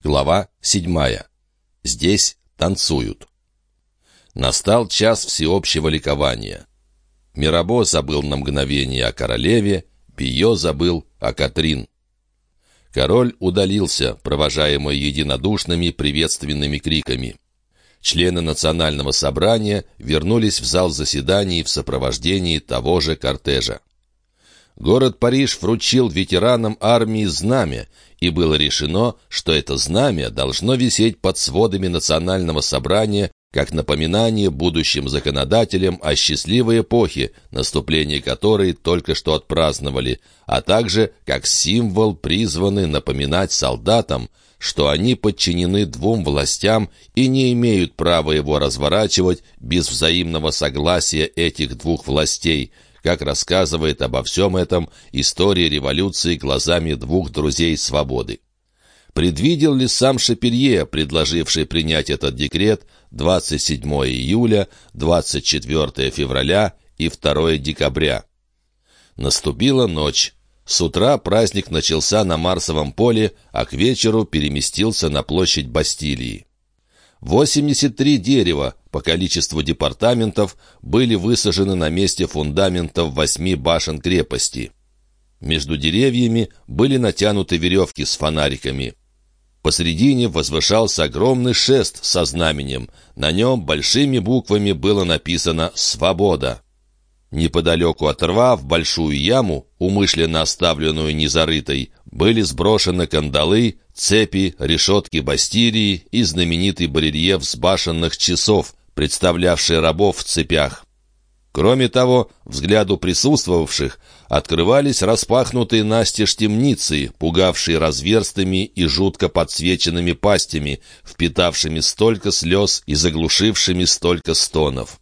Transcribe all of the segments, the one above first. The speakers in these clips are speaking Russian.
Глава седьмая. Здесь танцуют. Настал час всеобщего ликования. Мирабо забыл на мгновение о королеве, Био забыл о Катрин. Король удалился, провожаемый единодушными приветственными криками. Члены национального собрания вернулись в зал заседаний в сопровождении того же кортежа. Город Париж вручил ветеранам армии знамя, и было решено, что это знамя должно висеть под сводами национального собрания как напоминание будущим законодателям о счастливой эпохе, наступление которой только что отпраздновали, а также как символ, призванный напоминать солдатам, что они подчинены двум властям и не имеют права его разворачивать без взаимного согласия этих двух властей – как рассказывает обо всем этом история революции глазами двух друзей свободы. Предвидел ли сам Шапелье, предложивший принять этот декрет 27 июля, 24 февраля и 2 декабря? Наступила ночь. С утра праздник начался на Марсовом поле, а к вечеру переместился на площадь Бастилии. 83 дерева по количеству департаментов были высажены на месте фундаментов восьми башен крепости. Между деревьями были натянуты веревки с фонариками. Посредине возвышался огромный шест со знаменем. На нем большими буквами было написано «Свобода». Неподалеку от рва, в большую яму, умышленно оставленную незарытой, были сброшены кандалы, цепи, решетки Бастилии и знаменитый барельеф башенных часов, представлявший рабов в цепях. Кроме того, взгляду присутствовавших открывались распахнутые настежь темницы, пугавшие разверстыми и жутко подсвеченными пастями, впитавшими столько слез и заглушившими столько стонов.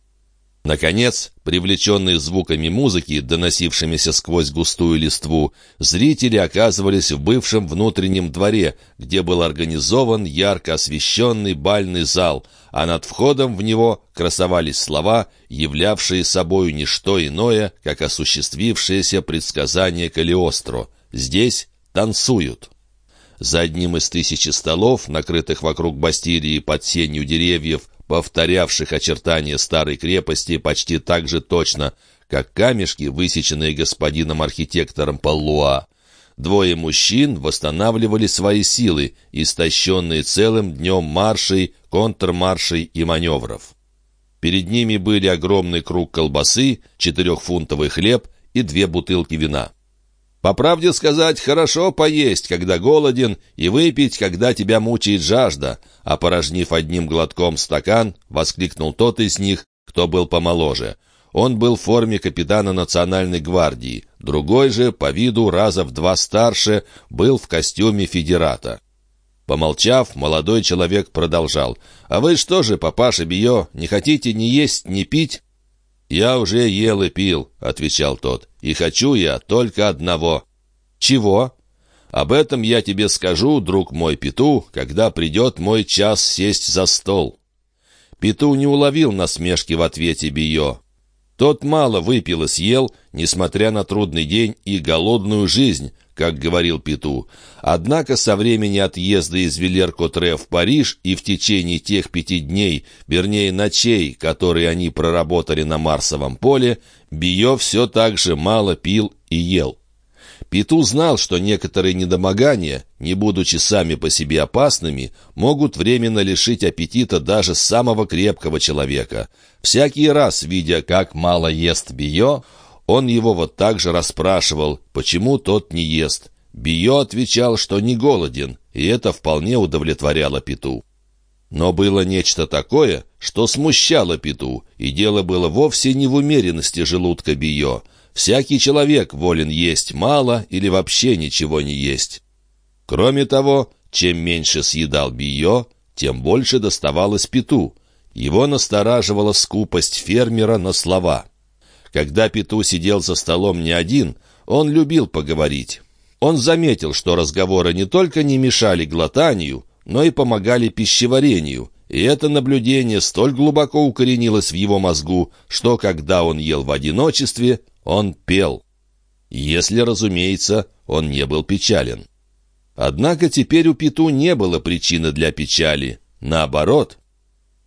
Наконец, привлеченные звуками музыки, доносившимися сквозь густую листву, зрители оказывались в бывшем внутреннем дворе, где был организован ярко освещенный бальный зал, а над входом в него красовались слова, являвшие собою не что иное, как осуществившееся предсказание Калиостро. «Здесь танцуют». За одним из тысячи столов, накрытых вокруг Бастилии под сенью деревьев, повторявших очертания старой крепости почти так же точно, как камешки, высеченные господином архитектором Паллуа. Двое мужчин восстанавливали свои силы, истощенные целым днем маршей, контрмаршей и маневров. Перед ними были огромный круг колбасы, четырехфунтовый хлеб и две бутылки вина. По правде сказать, хорошо поесть, когда голоден, и выпить, когда тебя мучает жажда, опорожнив одним глотком стакан, воскликнул тот из них, кто был помоложе. Он был в форме капитана национальной гвардии, другой же, по виду раза в два старше, был в костюме федерата. Помолчав, молодой человек продолжал. «А вы что же, папаша Био, не хотите ни есть, ни пить?» «Я уже ел и пил», — отвечал тот, — «и хочу я только одного». «Чего?» «Об этом я тебе скажу, друг мой Пету, когда придет мой час сесть за стол». Пету не уловил насмешки в ответе Био. Тот мало выпил и съел, несмотря на трудный день и голодную жизнь, как говорил Пету. Однако со времени отъезда из Вилер-Котре в Париж и в течение тех пяти дней, вернее ночей, которые они проработали на Марсовом поле, Био все так же мало пил и ел. Пету знал, что некоторые недомогания, не будучи сами по себе опасными, могут временно лишить аппетита даже самого крепкого человека. Всякий раз, видя, как мало ест Био, он его вот так же расспрашивал, почему тот не ест. Био отвечал, что не голоден, и это вполне удовлетворяло Пету. Но было нечто такое, что смущало Пету, и дело было вовсе не в умеренности желудка Био. Всякий человек волен есть мало или вообще ничего не есть. Кроме того, чем меньше съедал Био, тем больше доставалось Пету. Его настораживала скупость фермера на слова. Когда Пету сидел за столом не один, он любил поговорить. Он заметил, что разговоры не только не мешали глотанию, но и помогали пищеварению, и это наблюдение столь глубоко укоренилось в его мозгу, что, когда он ел в одиночестве, он пел. Если, разумеется, он не был печален. Однако теперь у Пету не было причины для печали. Наоборот,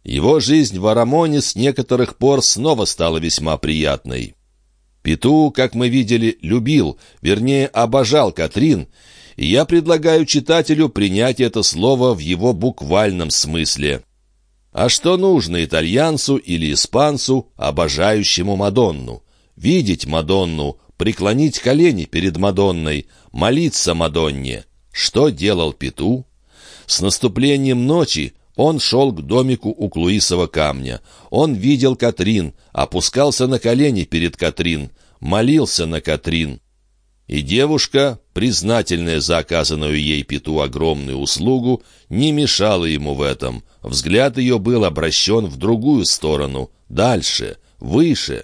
его жизнь в Арамоне с некоторых пор снова стала весьма приятной. Пету, как мы видели, любил, вернее, обожал Катрин, и я предлагаю читателю принять это слово в его буквальном смысле. А что нужно итальянцу или испанцу, обожающему Мадонну? Видеть Мадонну, преклонить колени перед Мадонной, молиться Мадонне. Что делал Пету? С наступлением ночи он шел к домику у Клуисова камня. Он видел Катрин, опускался на колени перед Катрин, молился на Катрин. И девушка, признательная за оказанную ей Пету огромную услугу, не мешала ему в этом. Взгляд ее был обращен в другую сторону, дальше, выше.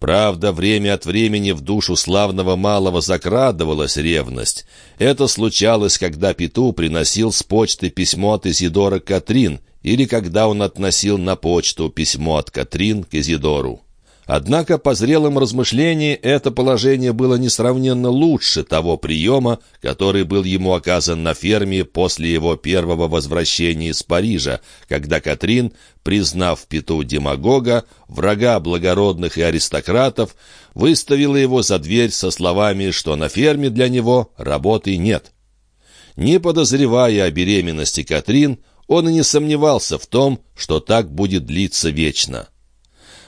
Правда, время от времени в душу славного малого закрадывалась ревность. Это случалось, когда Пету приносил с почты письмо от Изидора Катрин, или когда он относил на почту письмо от Катрин к Изидору. Однако по зрелым размышлениям это положение было несравненно лучше того приема, который был ему оказан на ферме после его первого возвращения из Парижа, когда Катрин, признав Пету демагога, врага благородных и аристократов, выставила его за дверь со словами, что на ферме для него работы нет. Не подозревая о беременности Катрин, он и не сомневался в том, что так будет длиться вечно.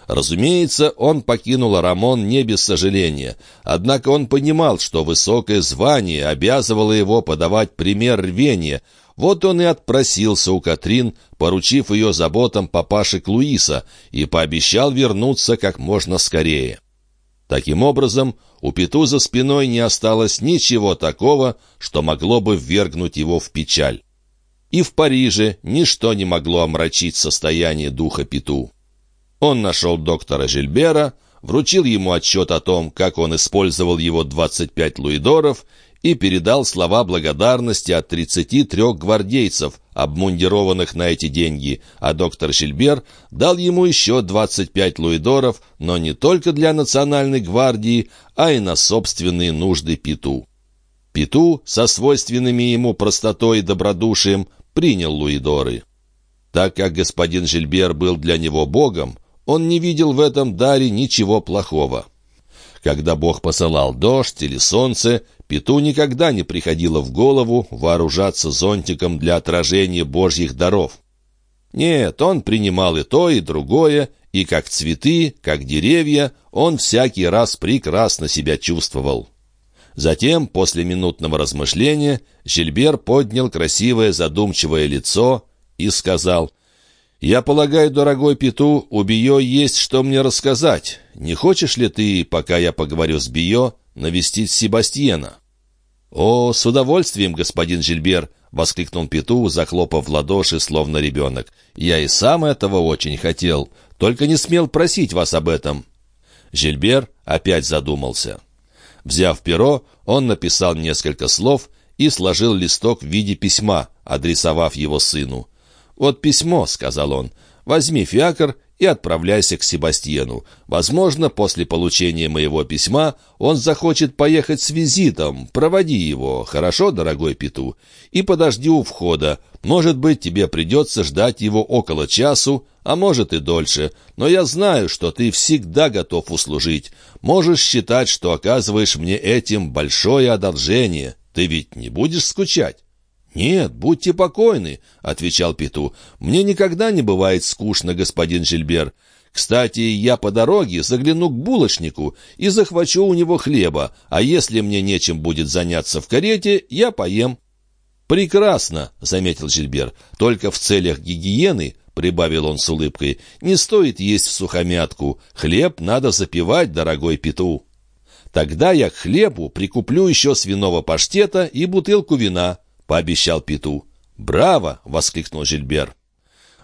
Разумеется, он покинул Рамон не без сожаления, однако он понимал, что высокое звание обязывало его подавать пример рвения, вот он и отпросился у Катрин, поручив ее заботам папаши Клуиса, и пообещал вернуться как можно скорее. Таким образом, у Пету за спиной не осталось ничего такого, что могло бы ввергнуть его в печаль. И в Париже ничто не могло омрачить состояние духа Пету. Он нашел доктора Жильбера, вручил ему отчет о том, как он использовал его 25 луидоров и передал слова благодарности от 33 гвардейцев, обмундированных на эти деньги, а доктор Жильбер дал ему еще 25 луидоров, но не только для национальной гвардии, а и на собственные нужды Пету. Пету со свойственными ему простотой и добродушием принял луидоры. Так как господин Жильбер был для него богом, он не видел в этом даре ничего плохого. Когда Бог посылал дождь или солнце, Пету никогда не приходило в голову вооружаться зонтиком для отражения Божьих даров. Нет, он принимал и то, и другое, и как цветы, как деревья, он всякий раз прекрасно себя чувствовал. Затем, после минутного размышления, Жильбер поднял красивое задумчивое лицо и сказал — «Я полагаю, дорогой Пету, у Био есть что мне рассказать. Не хочешь ли ты, пока я поговорю с Био, навестить Себастьена?» «О, с удовольствием, господин Жильбер!» — воскликнул Пету, захлопав в ладоши, словно ребенок. «Я и сам этого очень хотел, только не смел просить вас об этом». Жильбер опять задумался. Взяв перо, он написал несколько слов и сложил листок в виде письма, адресовав его сыну. «Вот письмо», — сказал он. «Возьми фиакр и отправляйся к Себастьену. Возможно, после получения моего письма он захочет поехать с визитом. Проводи его, хорошо, дорогой Пету? И подожди у входа. Может быть, тебе придется ждать его около часу, а может и дольше. Но я знаю, что ты всегда готов услужить. Можешь считать, что оказываешь мне этим большое одолжение. Ты ведь не будешь скучать?» «Нет, будьте покойны», — отвечал Пету. «Мне никогда не бывает скучно, господин Жильбер. Кстати, я по дороге загляну к булочнику и захвачу у него хлеба, а если мне нечем будет заняться в карете, я поем». «Прекрасно», — заметил Жильбер, — «только в целях гигиены», — прибавил он с улыбкой, — «не стоит есть в сухомятку. Хлеб надо запивать, дорогой Пету». «Тогда я к хлебу прикуплю еще свиного паштета и бутылку вина», — пообещал Пету. «Браво!» — воскликнул Жильбер.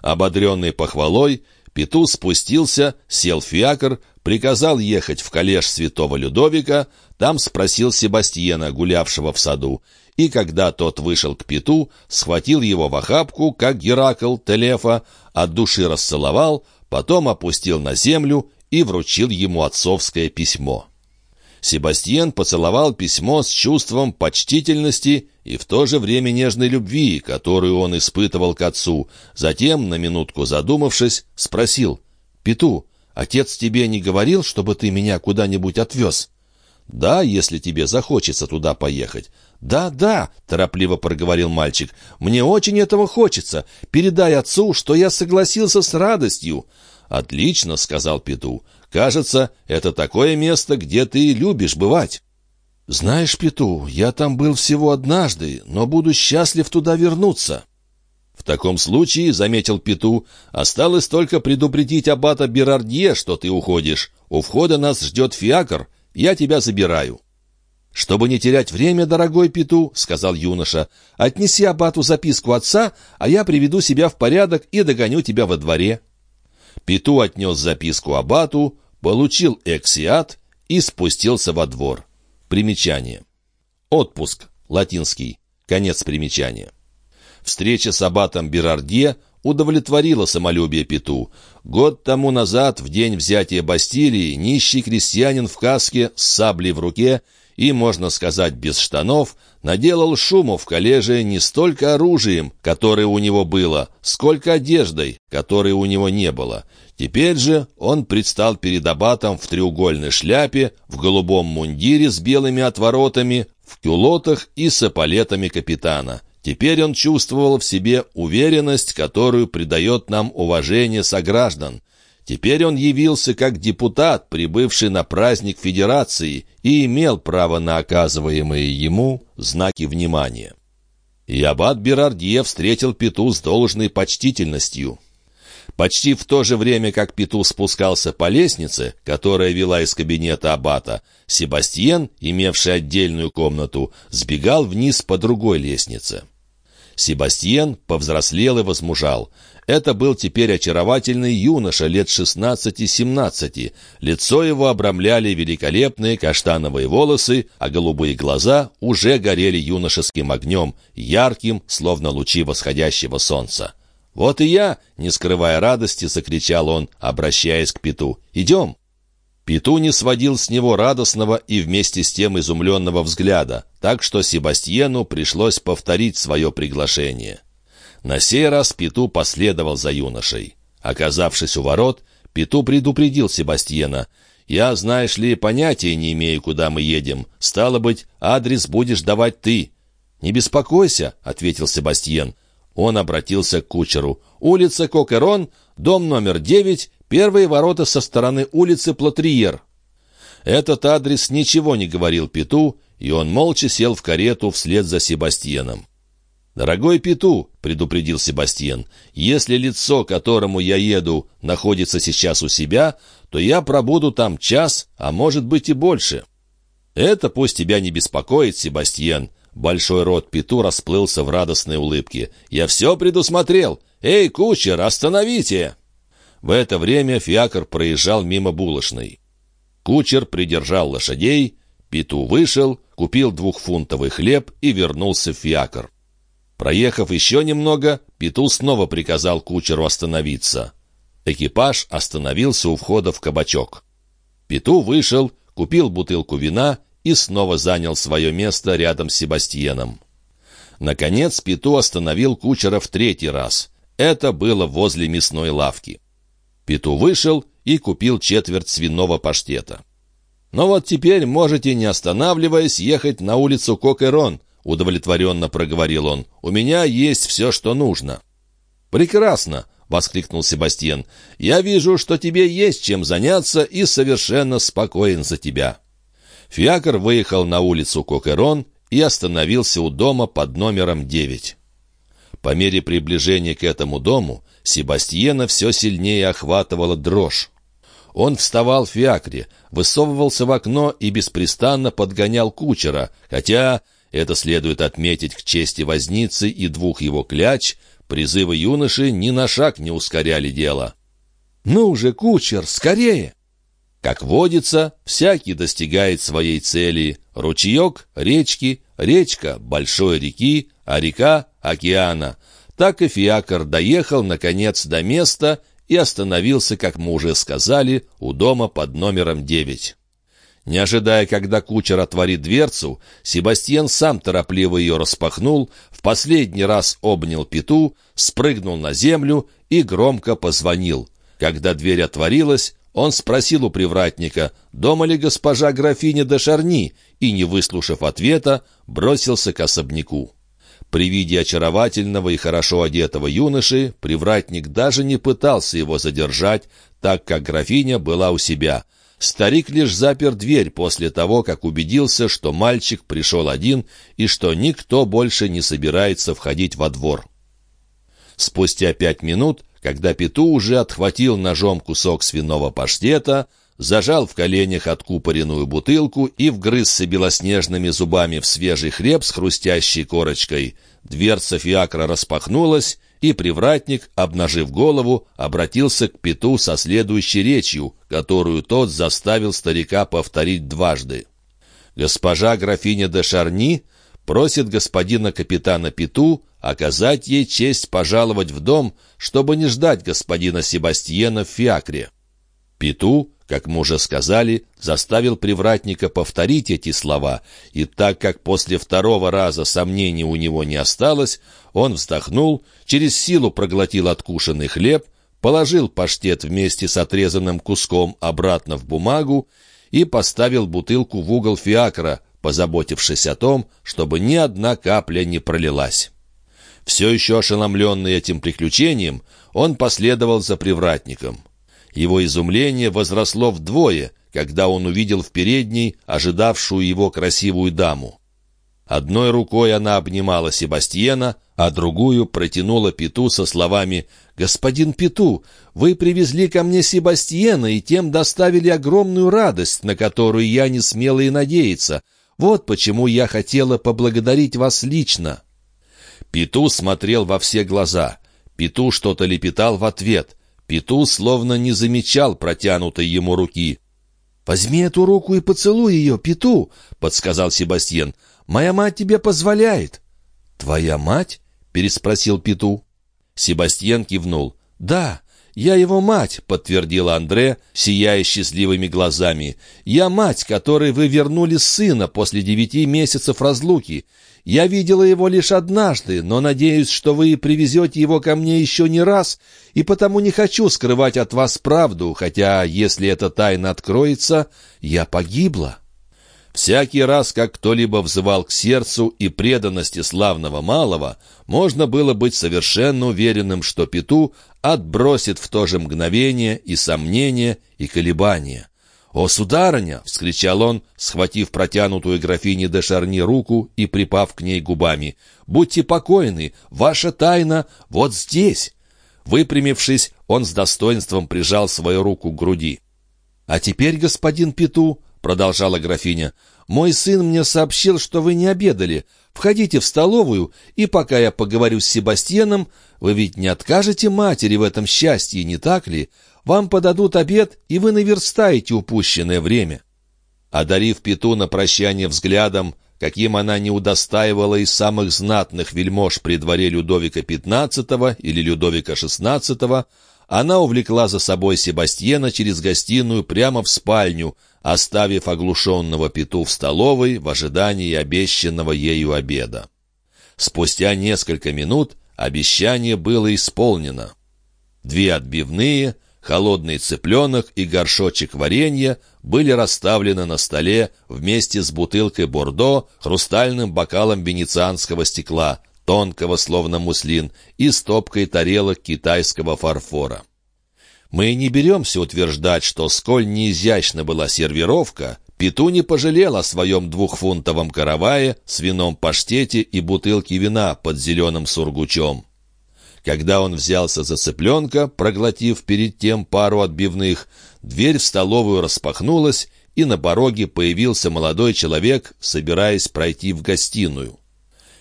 Ободренный похвалой, Пету спустился, сел в фиакр, приказал ехать в коллеж святого Людовика, там спросил Себастьена, гулявшего в саду, и когда тот вышел к Пету, схватил его в охапку, как Геракл Телефа, от души расцеловал, потом опустил на землю и вручил ему отцовское письмо. Себастьян поцеловал письмо с чувством почтительности и в то же время нежной любви, которую он испытывал к отцу. Затем, на минутку задумавшись, спросил, «Пету, отец тебе не говорил, чтобы ты меня куда-нибудь отвез?» «Да, если тебе захочется туда поехать». «Да, да», — торопливо проговорил мальчик, — «мне очень этого хочется. Передай отцу, что я согласился с радостью». «Отлично», — сказал Пету. «Кажется, это такое место, где ты любишь бывать». «Знаешь, Пету, я там был всего однажды, но буду счастлив туда вернуться». «В таком случае, — заметил Пету, — осталось только предупредить аббата Берардье, что ты уходишь. У входа нас ждет фиакр, я тебя забираю». «Чтобы не терять время, дорогой Пету, — сказал юноша, — отнеси аббату записку отца, а я приведу себя в порядок и догоню тебя во дворе». Пету отнес записку аббату, получил эксиат и спустился во двор. Примечание. Отпуск. Латинский. Конец примечания. Встреча с аббатом Берардье удовлетворила самолюбие Пету. Год тому назад, в день взятия Бастилии, нищий крестьянин в каске с саблей в руке и, можно сказать, без штанов, наделал шуму в коллеже не столько оружием, которое у него было, сколько одеждой, которой у него не было. Теперь же он предстал перед аббатом в треугольной шляпе, в голубом мундире с белыми отворотами, в кюлотах и с эполетами капитана. Теперь он чувствовал в себе уверенность, которую придает нам уважение сограждан. Теперь он явился как депутат, прибывший на праздник Федерации, и имел право на оказываемые ему знаки внимания. И аббат Берардье встретил Пету с должной почтительностью. Почти в то же время, как Пету спускался по лестнице, которая вела из кабинета аббата, Себастьен, имевший отдельную комнату, сбегал вниз по другой лестнице. Себастьен повзрослел и возмужал. Это был теперь очаровательный юноша лет 16-17. Лицо его обрамляли великолепные каштановые волосы, а голубые глаза уже горели юношеским огнем, ярким, словно лучи восходящего солнца. «Вот и я!» — не скрывая радости, закричал он, обращаясь к Пету. «Идем!» Пету не сводил с него радостного и вместе с тем изумленного взгляда, так что Себастьену пришлось повторить свое приглашение. На сей раз Пету последовал за юношей. Оказавшись у ворот, Пету предупредил Себастьена. «Я, знаешь ли, понятия не имею, куда мы едем. Стало быть, адрес будешь давать ты». «Не беспокойся», — ответил Себастьен. Он обратился к кучеру. «Улица Кокерон, дом номер девять, Первые ворота со стороны улицы Платриер. Этот адрес ничего не говорил Пету, и он молча сел в карету вслед за Себастьеном. «Дорогой Пету», — предупредил Себастьен, — «если лицо, которому я еду, находится сейчас у себя, то я пробуду там час, а может быть и больше». «Это пусть тебя не беспокоит, Себастьен». Большой рот Пету расплылся в радостной улыбке. «Я все предусмотрел. Эй, кучер, остановите!» В это время фиакр проезжал мимо булочной. Кучер придержал лошадей, Пету вышел, купил двухфунтовый хлеб и вернулся в фиакр. Проехав еще немного, Пету снова приказал кучеру остановиться. Экипаж остановился у входа в кабачок. Пету вышел, купил бутылку вина и снова занял свое место рядом с Себастьеном. Наконец Пету остановил кучера в третий раз. Это было возле мясной лавки. Пету вышел и купил четверть свиного паштета. «Но вот теперь можете, не останавливаясь, ехать на улицу Кокерон», — удовлетворенно проговорил он. «У меня есть все, что нужно». «Прекрасно!» — воскликнул Себастьян. «Я вижу, что тебе есть чем заняться и совершенно спокоен за тебя». Фиакр выехал на улицу Кокерон и остановился у дома под номером девять. По мере приближения к этому дому Себастьена все сильнее охватывала дрожь. Он вставал в фиакре, высовывался в окно и беспрестанно подгонял кучера, хотя, это следует отметить к чести возницы и двух его кляч, призывы юноши ни на шаг не ускоряли дело. «Ну же, кучер, скорее!» Как водится, всякий достигает своей цели. Ручеек — речки, речка — большой реки, а река — океана. Так и Фиакр доехал, наконец, до места и остановился, как мы уже сказали, у дома под номером девять. Не ожидая, когда кучер отворит дверцу, Себастьян сам торопливо ее распахнул, в последний раз обнял пету, спрыгнул на землю и громко позвонил. Когда дверь отворилась, он спросил у привратника, дома ли госпожа графиня де Шарни, и, не выслушав ответа, бросился к особняку. При виде очаровательного и хорошо одетого юноши привратник даже не пытался его задержать, так как графиня была у себя — Старик лишь запер дверь после того, как убедился, что мальчик пришел один и что никто больше не собирается входить во двор. Спустя пять минут, когда Пету уже отхватил ножом кусок свиного паштета, зажал в коленях откупоренную бутылку и вгрызся белоснежными зубами в свежий хлеб с хрустящей корочкой, дверца фиакра распахнулась, и привратник, обнажив голову, обратился к Пету со следующей речью, которую тот заставил старика повторить дважды. «Госпожа графиня де Шарни просит господина капитана Пету оказать ей честь пожаловать в дом, чтобы не ждать господина Себастьена в фиакре». Пету как мы уже сказали, заставил привратника повторить эти слова, и так как после второго раза сомнений у него не осталось, он вздохнул, через силу проглотил откушенный хлеб, положил паштет вместе с отрезанным куском обратно в бумагу и поставил бутылку в угол фиакра, позаботившись о том, чтобы ни одна капля не пролилась. Все еще ошеломленный этим приключением, он последовал за привратником. Его изумление возросло вдвое, когда он увидел в передней ожидавшую его красивую даму. Одной рукой она обнимала Себастьена, а другую протянула Пету со словами «Господин Пету, вы привезли ко мне Себастьена и тем доставили огромную радость, на которую я не смела и надеяться. Вот почему я хотела поблагодарить вас лично». Пету смотрел во все глаза. Пету что-то лепетал в ответ. Пету словно не замечал протянутой ему руки. «Возьми эту руку и поцелуй ее, Пету!» — подсказал Себастьян. «Моя мать тебе позволяет». «Твоя мать?» — переспросил Пету. Себастьян кивнул. «Да, я его мать», — подтвердила Андре, сияя счастливыми глазами. «Я мать, которой вы вернули сына после девяти месяцев разлуки. Я видела его лишь однажды, но надеюсь, что вы привезете его ко мне еще не раз, и потому не хочу скрывать от вас правду, хотя, если эта тайна откроется, я погибла». Всякий раз, как кто-либо взывал к сердцу и преданности славного малого, можно было быть совершенно уверенным, что Пету отбросит в то же мгновение и сомнения, и колебания. «О, сударыня!» — вскричал он, схватив протянутую графине де Шарни руку и припав к ней губами. «Будьте покойны! Ваша тайна вот здесь!» Выпрямившись, он с достоинством прижал свою руку к груди. «А теперь, господин Пету, — продолжала графиня, — мой сын мне сообщил, что вы не обедали. Входите в столовую, и пока я поговорю с Себастьяном, вы ведь не откажете матери в этом счастье, не так ли? Вам подадут обед, и вы наверстаете упущенное время». Одарив Пету на прощание взглядом, каким она не удостаивала из самых знатных вельмож при дворе Людовика XV или Людовика XVI, она увлекла за собой Себастьена через гостиную прямо в спальню, оставив оглушенного Пету в столовой в ожидании обещанного ею обеда. Спустя несколько минут обещание было исполнено. Две отбивные — холодный цыпленок и горшочек варенья были расставлены на столе вместе с бутылкой бордо, хрустальным бокалом венецианского стекла, тонкого словно муслин, и стопкой тарелок китайского фарфора. Мы не беремся утверждать, что сколь неизящна была сервировка, Пету не пожалел о своем двухфунтовом каравае, свином паштете и бутылке вина под зеленым сургучом. Когда он взялся за цыпленка, проглотив перед тем пару отбивных, дверь в столовую распахнулась, и на пороге появился молодой человек, собираясь пройти в гостиную.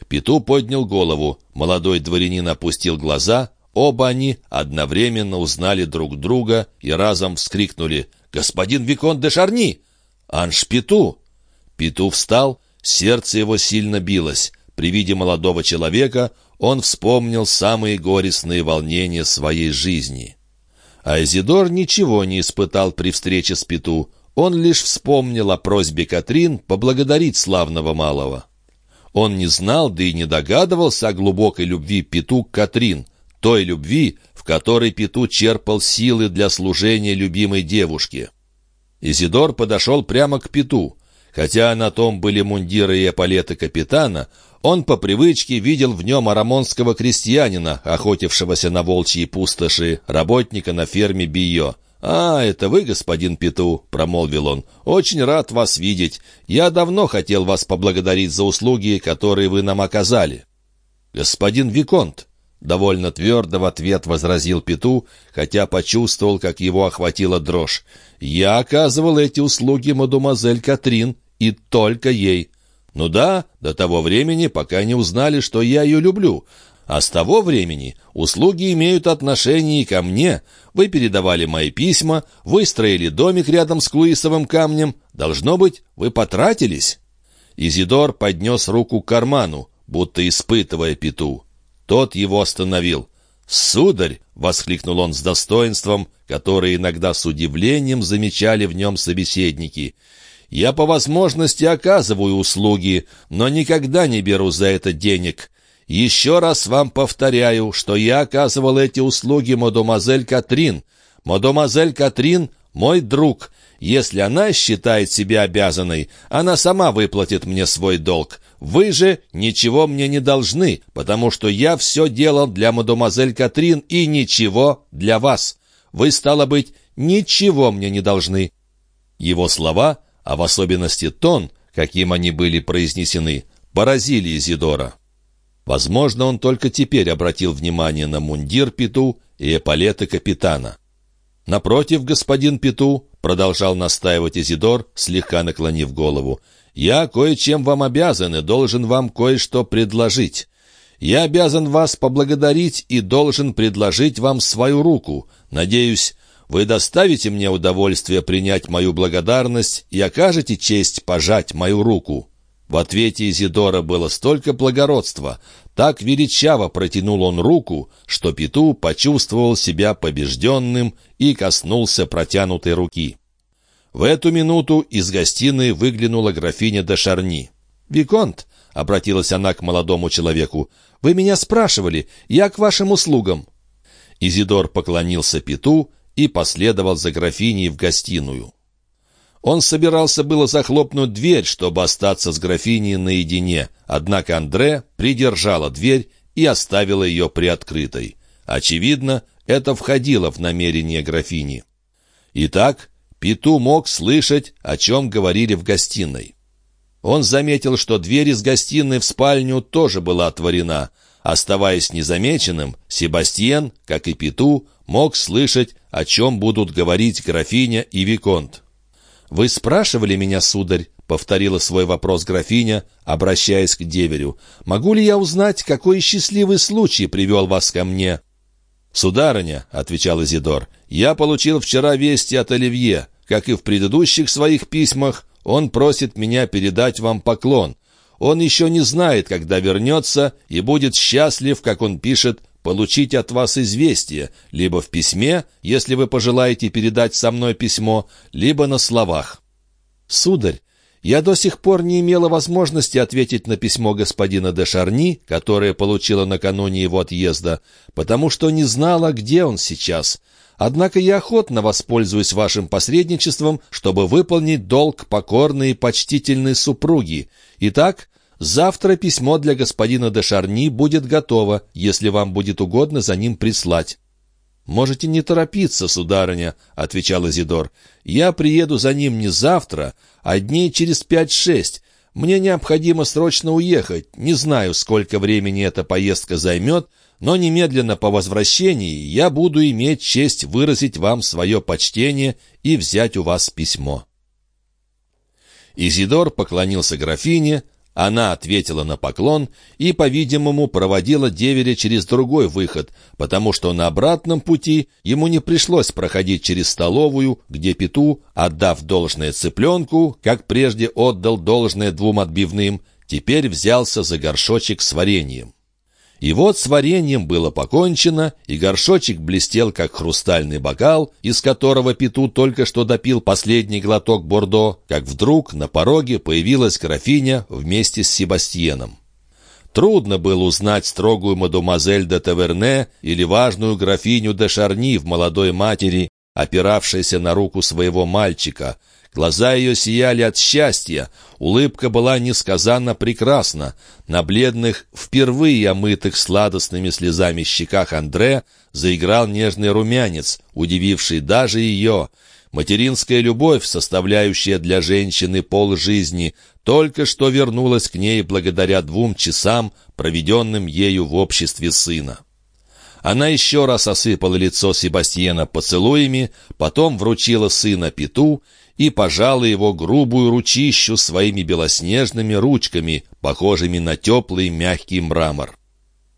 Пету поднял голову, молодой дворянин опустил глаза, оба они одновременно узнали друг друга и разом вскрикнули «Господин Викон де Шарни!» «Анж Пету!» Пету встал, сердце его сильно билось. При виде молодого человека он вспомнил самые горестные волнения своей жизни. А Изидор ничего не испытал при встрече с Пету. Он лишь вспомнил о просьбе Катрин поблагодарить славного малого. Он не знал, да и не догадывался о глубокой любви Пету к Катрин, той любви, в которой Пету черпал силы для служения любимой девушке. Изидор подошел прямо к Пету. Хотя на том были мундиры и эполеты капитана, он по привычке видел в нем арамонского крестьянина, охотившегося на волчьи пустоши, работника на ферме Био. «А, это вы, господин Пету», — промолвил он. «Очень рад вас видеть. Я давно хотел вас поблагодарить за услуги, которые вы нам оказали». «Господин Виконт», — довольно твердо в ответ возразил Пету, хотя почувствовал, как его охватила дрожь. «Я оказывал эти услуги мадемуазель Катрин, и только ей. Ну да, до того времени, пока не узнали, что я ее люблю. А с того времени услуги имеют отношение и ко мне. Вы передавали мои письма, выстроили домик рядом с Клуисовым камнем. Должно быть, вы потратились». Изидор поднес руку к карману, будто испытывая пету. Тот его остановил. «Сударь!» — воскликнул он с достоинством, которое иногда с удивлением замечали в нем собеседники. «Я по возможности оказываю услуги, но никогда не беру за это денег. Еще раз вам повторяю, что я оказывал эти услуги мадемуазель Катрин. Мадемуазель Катрин — мой друг. Если она считает себя обязанной, она сама выплатит мне свой долг. Вы же ничего мне не должны, потому что я все делал для мадемуазель Катрин и ничего для вас. Вы, стало быть, ничего мне не должны». Его слова, а в особенности тон, каким они были произнесены, поразили Изидора. Возможно, он только теперь обратил внимание на мундир Пету и эполеты капитана. «Напротив, господин Пету», — продолжал настаивать Изидор, слегка наклонив голову, «я кое-чем вам обязан и должен вам кое-что предложить. Я обязан вас поблагодарить и должен предложить вам свою руку. Надеюсь, вы доставите мне удовольствие принять мою благодарность и окажете честь пожать мою руку». В ответе Изидора было столько благородства, так величаво протянул он руку, что Пету почувствовал себя побежденным и коснулся протянутой руки. В эту минуту из гостиной выглянула графиня де Шарни. «Виконт», — обратилась она к молодому человеку, — «вы меня спрашивали, я к вашим услугам». Изидор поклонился Пету и последовал за графиней в гостиную. Он собирался было захлопнуть дверь, чтобы остаться с графиней наедине, однако Андре придержала дверь и оставила ее приоткрытой. Очевидно, это входило в намерение графини. Итак, Пету мог слышать, о чем говорили в гостиной. Он заметил, что дверь из гостиной в спальню тоже была отворена. Оставаясь незамеченным, Себастьен, как и Пету, мог слышать, о чем будут говорить графиня и Виконт. «Вы спрашивали меня, сударь?» — повторила свой вопрос графиня, обращаясь к деверю. «Могу ли я узнать, какой счастливый случай привел вас ко мне?» «Сударыня», — отвечал Изидор, — «я получил вчера вести от Оливье. Как и в предыдущих своих письмах, он просит меня передать вам поклон. Он еще не знает, когда вернется, и будет счастлив, как он пишет, получить от вас известие, либо в письме, если вы пожелаете передать со мной письмо, либо на словах. Сударь, я до сих пор не имела возможности ответить на письмо господина де Шарни, которое получила накануне его отъезда, потому что не знала, где он сейчас. Однако я охотно воспользуюсь вашим посредничеством, чтобы выполнить долг покорной и почтительной супруги. Итак, Завтра письмо для господина де Шарни будет готово, если вам будет угодно за ним прислать». «Можете не торопиться, сударыня», — отвечал Изидор. «Я приеду за ним не завтра, а дней через пять-шесть. Мне необходимо срочно уехать. Не знаю, сколько времени эта поездка займет, но немедленно по возвращении я буду иметь честь выразить вам свое почтение и взять у вас письмо». Изидор поклонился графине, она ответила на поклон и, по-видимому, проводила деверя через другой выход, потому что на обратном пути ему не пришлось проходить через столовую, где Пету, отдав должное цыпленку, как прежде отдал должное двум отбивным, теперь взялся за горшочек с вареньем. И вот с вареньем было покончено, и горшочек блестел, как хрустальный бокал, из которого Пету только что допил последний глоток бордо, как вдруг на пороге появилась графиня вместе с Себастьеном. Трудно было узнать строгую мадемуазель де Таверне или важную графиню де Шарни в молодой матери, опиравшейся на руку своего мальчика — Глаза ее сияли от счастья, улыбка была несказанно прекрасна. На бледных, впервые омытых сладостными слезами щеках Андре заиграл нежный румянец, удививший даже ее. Материнская любовь, составляющая для женщины пол жизни, только что вернулась к ней благодаря двум часам, проведенным ею в обществе сына. Она еще раз осыпала лицо Себастьена поцелуями, потом вручила сына Пету и пожала его грубую ручищу своими белоснежными ручками, похожими на теплый мягкий мрамор.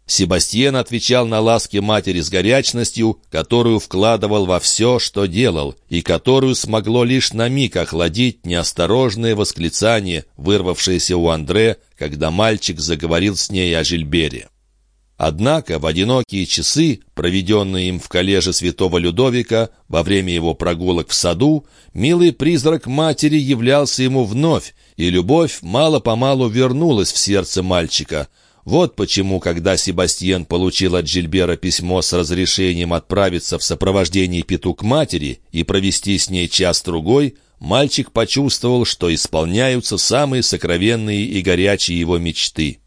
Себастьен отвечал на ласки матери с горячностью, которую вкладывал во все, что делал, и которую смогло лишь на миг охладить неосторожное восклицание, вырвавшееся у Андре, когда мальчик заговорил с ней о Жильбере. Однако в одинокие часы, проведенные им в коллеже святого Людовика во время его прогулок в саду, милый призрак матери являлся ему вновь, и любовь мало-помалу вернулась в сердце мальчика. Вот почему, когда Себастьен получил от Жильбера письмо с разрешением отправиться в сопровождении Пету к матери и провести с ней час-другой, мальчик почувствовал, что исполняются самые сокровенные и горячие его мечты.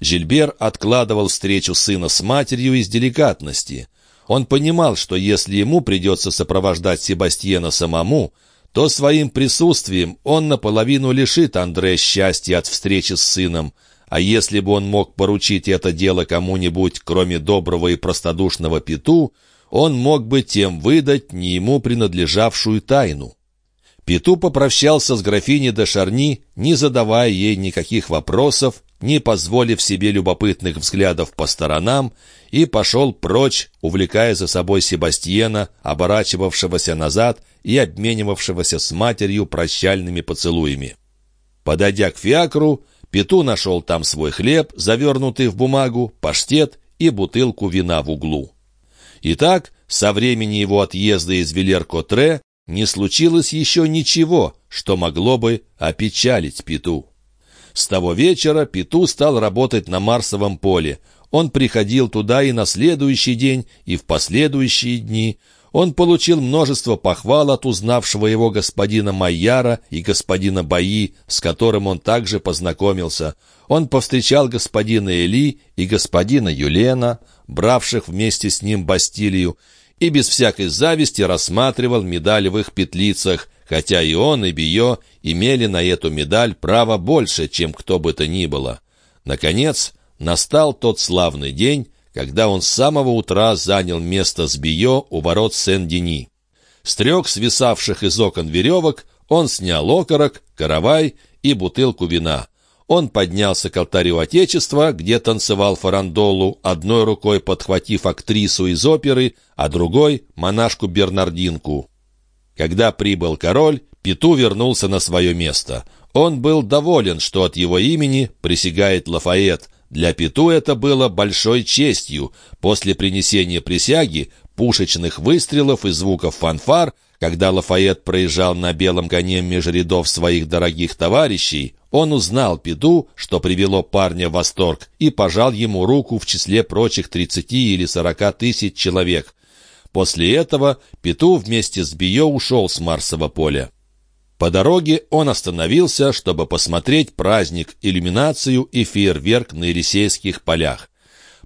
Жильбер откладывал встречу сына с матерью из деликатности. Он понимал, что если ему придется сопровождать Себастьена самому, то своим присутствием он наполовину лишит Андре счастья от встречи с сыном, а если бы он мог поручить это дело кому-нибудь, кроме доброго и простодушного Пету, он мог бы тем выдать не ему принадлежавшую тайну. Пету попрощался с графиней де Шарни, не задавая ей никаких вопросов, не позволив себе любопытных взглядов по сторонам, и пошел прочь, увлекая за собой Себастьена, оборачивавшегося назад и обменивавшегося с матерью прощальными поцелуями. Подойдя к фиакру, Пету нашел там свой хлеб, завернутый в бумагу, паштет и бутылку вина в углу. Итак, со времени его отъезда из Вилер-Котре не случилось еще ничего, что могло бы опечалить Пету. С того вечера Пету стал работать на Марсовом поле. Он приходил туда и на следующий день, и в последующие дни. Он получил множество похвал от узнавшего его господина Майяра и господина Баи, с которым он также познакомился. Он повстречал господина Эли и господина Юлена, бравших вместе с ним Бастилию, и без всякой зависти рассматривал медаль в их петлицах, хотя и он, и Био имели на эту медаль право больше, чем кто бы то ни было. Наконец, настал тот славный день, когда он с самого утра занял место с Био у ворот Сен-Дени. С трех свисавших из окон веревок он снял окорок, каравай и бутылку вина. Он поднялся к алтарю Отечества, где танцевал фарандолу, одной рукой подхватив актрису из оперы, а другой — монашку-бернардинку. Когда прибыл король, Пету вернулся на свое место. Он был доволен, что от его имени присягает Лафайет. Для Пету это было большой честью. После принесения присяги, пушечных выстрелов и звуков фанфар — когда Лафайет проезжал на белом коне меж рядов своих дорогих товарищей, он узнал Педу, что привело парня в восторг, и пожал ему руку в числе прочих тридцати или сорока тысяч человек. После этого Пету вместе с Био ушел с Марсового поля. По дороге он остановился, чтобы посмотреть праздник, иллюминацию и фейерверк на Елисейских полях.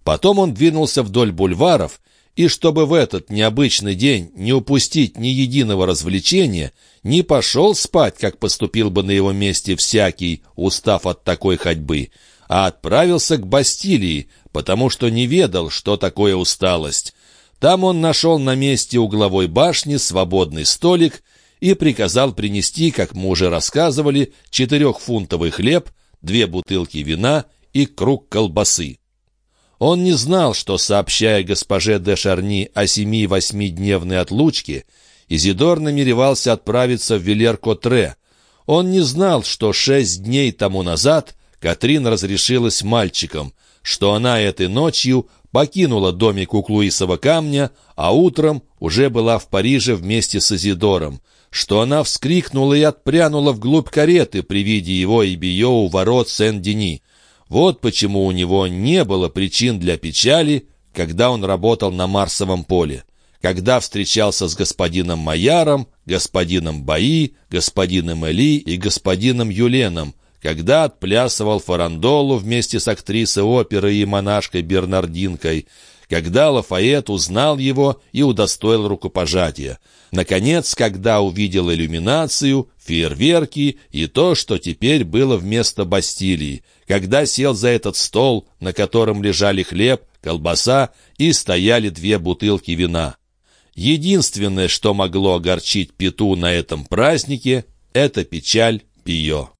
Потом он двинулся вдоль бульваров и чтобы в этот необычный день не упустить ни единого развлечения, не пошел спать, как поступил бы на его месте всякий, устав от такой ходьбы, а отправился к Бастилии, потому что не ведал, что такое усталость. Там он нашел на месте угловой башни свободный столик и приказал принести, как мы уже рассказывали, четырехфунтовый хлеб, две бутылки вина и круг колбасы. Он не знал, что, сообщая госпоже де Шарни о семи-восьмидневной отлучке, Изидор намеревался отправиться в Вилер-Котре. Он не знал, что шесть дней тому назад Катрин разрешилась мальчиком. что она этой ночью покинула домик у Клуисова камня, а утром уже была в Париже вместе с Изидором, что она вскрикнула и отпрянула вглубь кареты при виде его и Био у ворот Сен-Дени. Вот почему у него не было причин для печали, когда он работал на Марсовом поле когда встречался с господином Майяром, господином Баи, господином Эли и господином Юленом, когда отплясывал фарандолу вместе с актрисой оперы и монашкой Бернардинкой, когда Лафайет узнал его и удостоил рукопожатия. Наконец, когда увидел иллюминацию, фейерверки и то, что теперь было вместо Бастилии, когда сел за этот стол, на котором лежали хлеб, колбаса и стояли две бутылки вина. Единственное, что могло огорчить Пету на этом празднике, это печаль Пио.